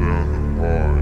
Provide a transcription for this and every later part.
sand of.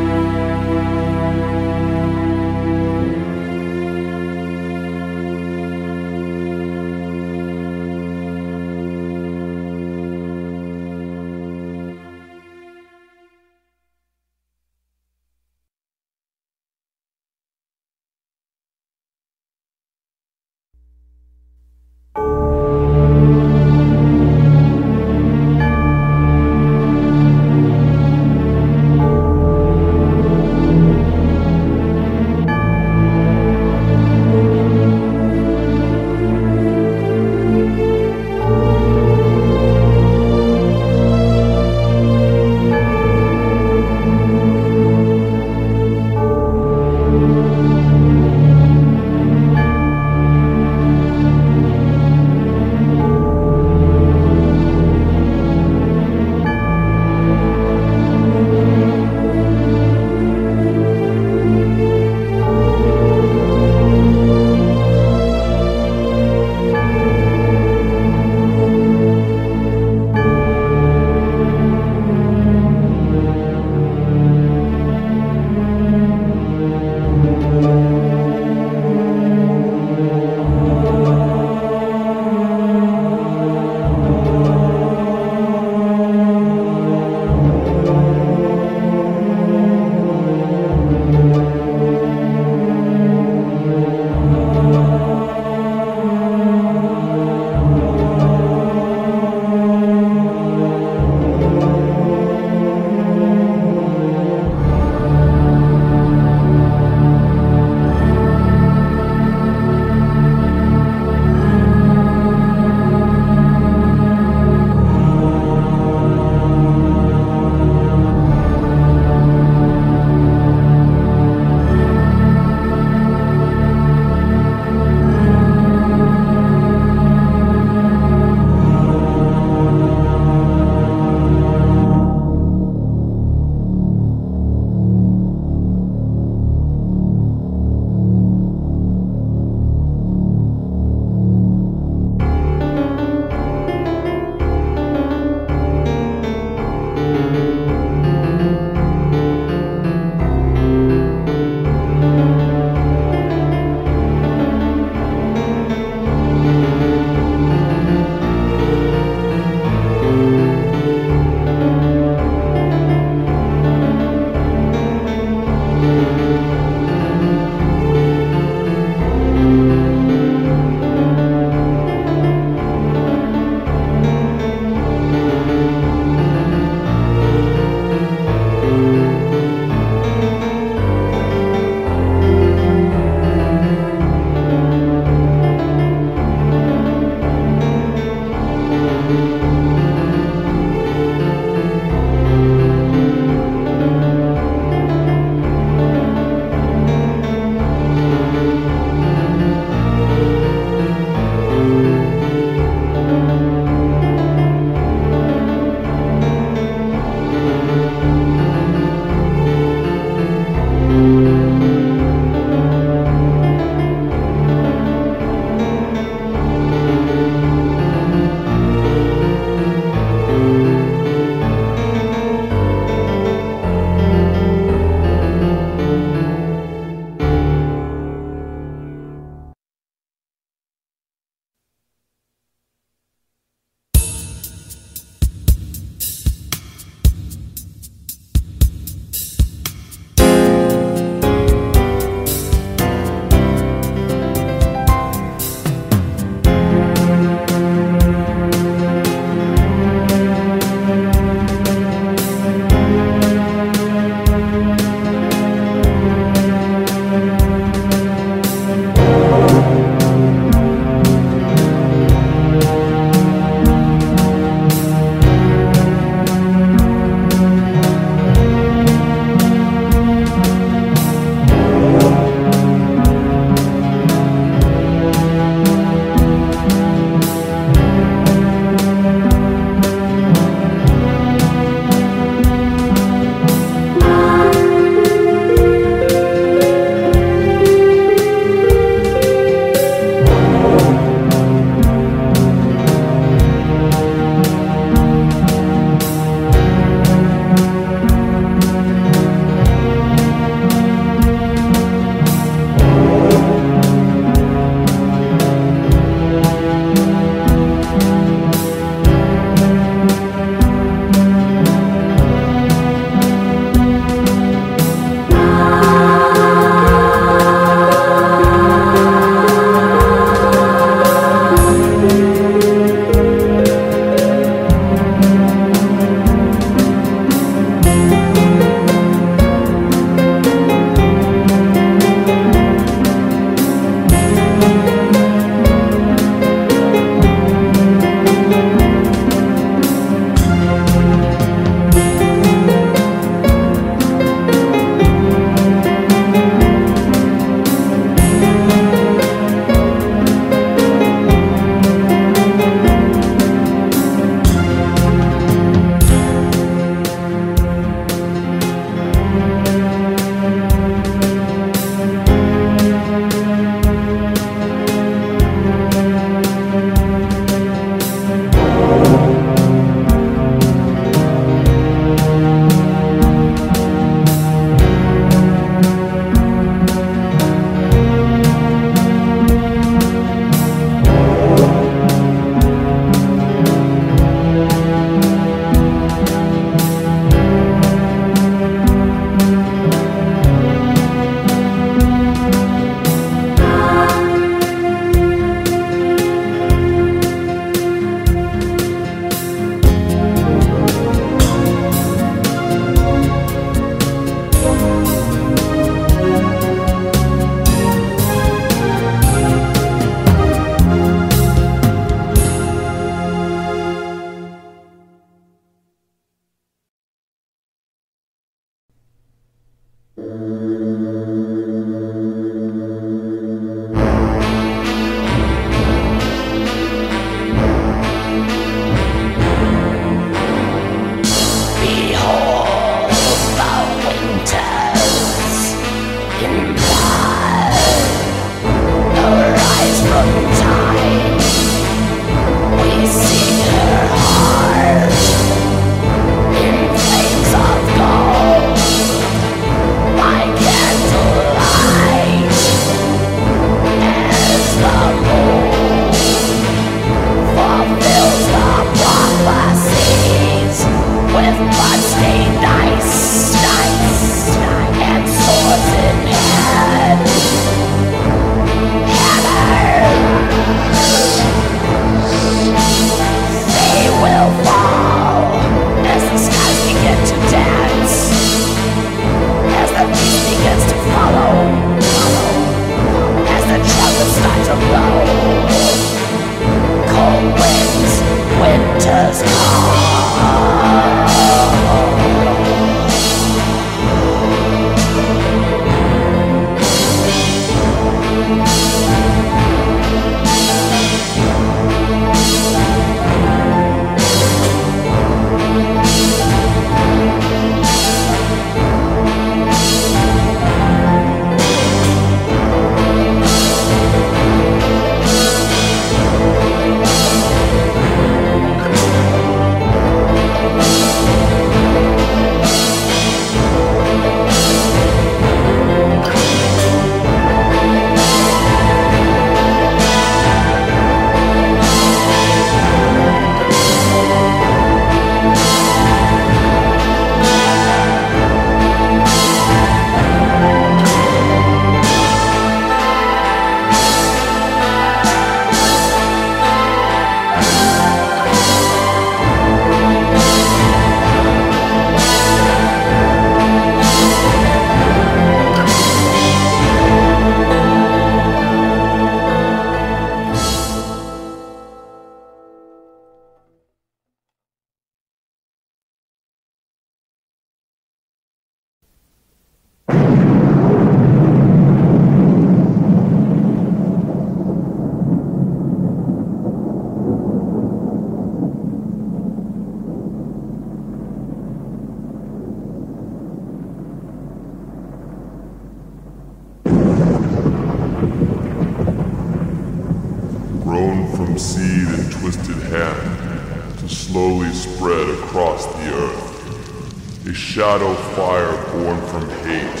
Shadow fire born from hate,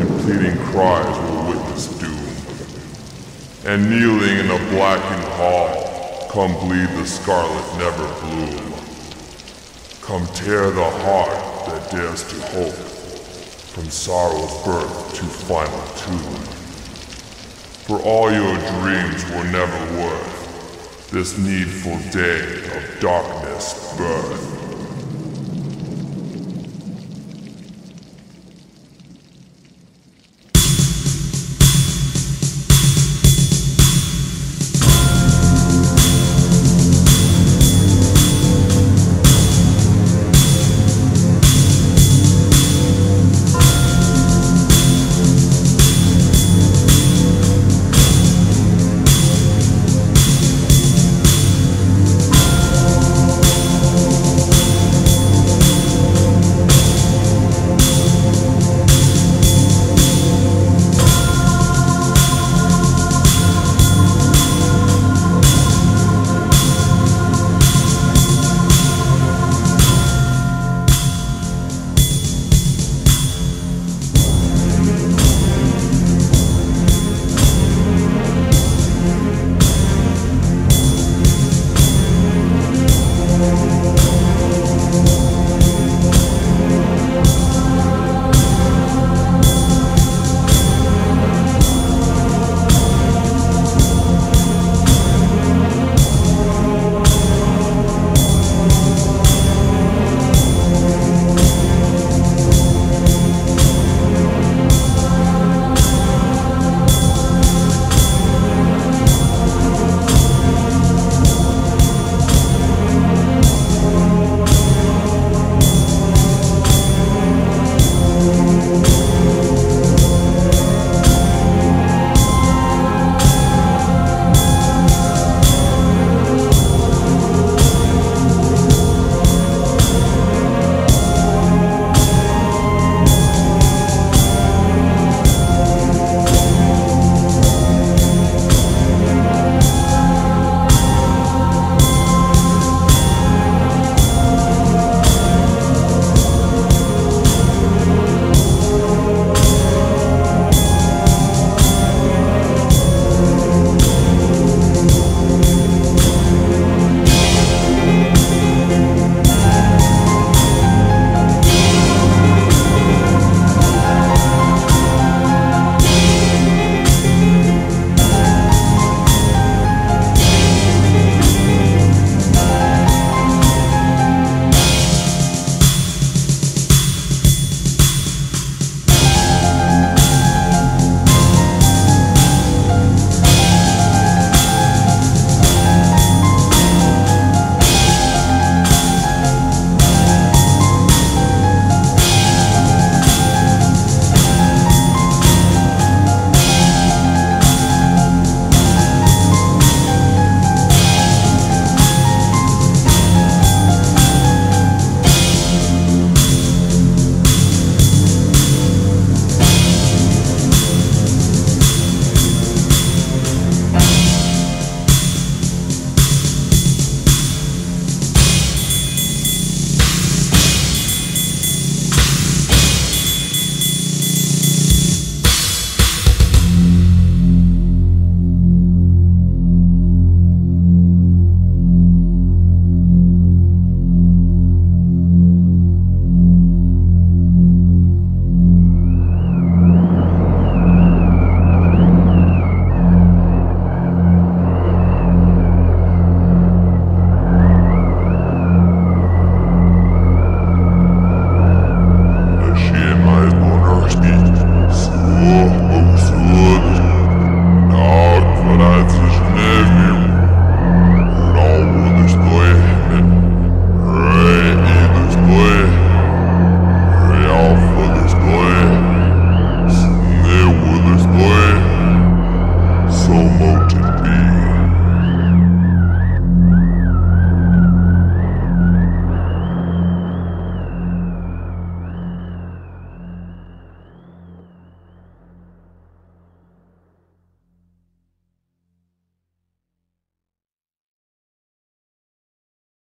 and pleading cries will witness doom. And kneeling in a blackened hall, come bleed the scarlet never bloom. Come tear the heart that dares to hope, from sorrow's birth to final tomb. For all your dreams were never worth this needful day of darkness birth.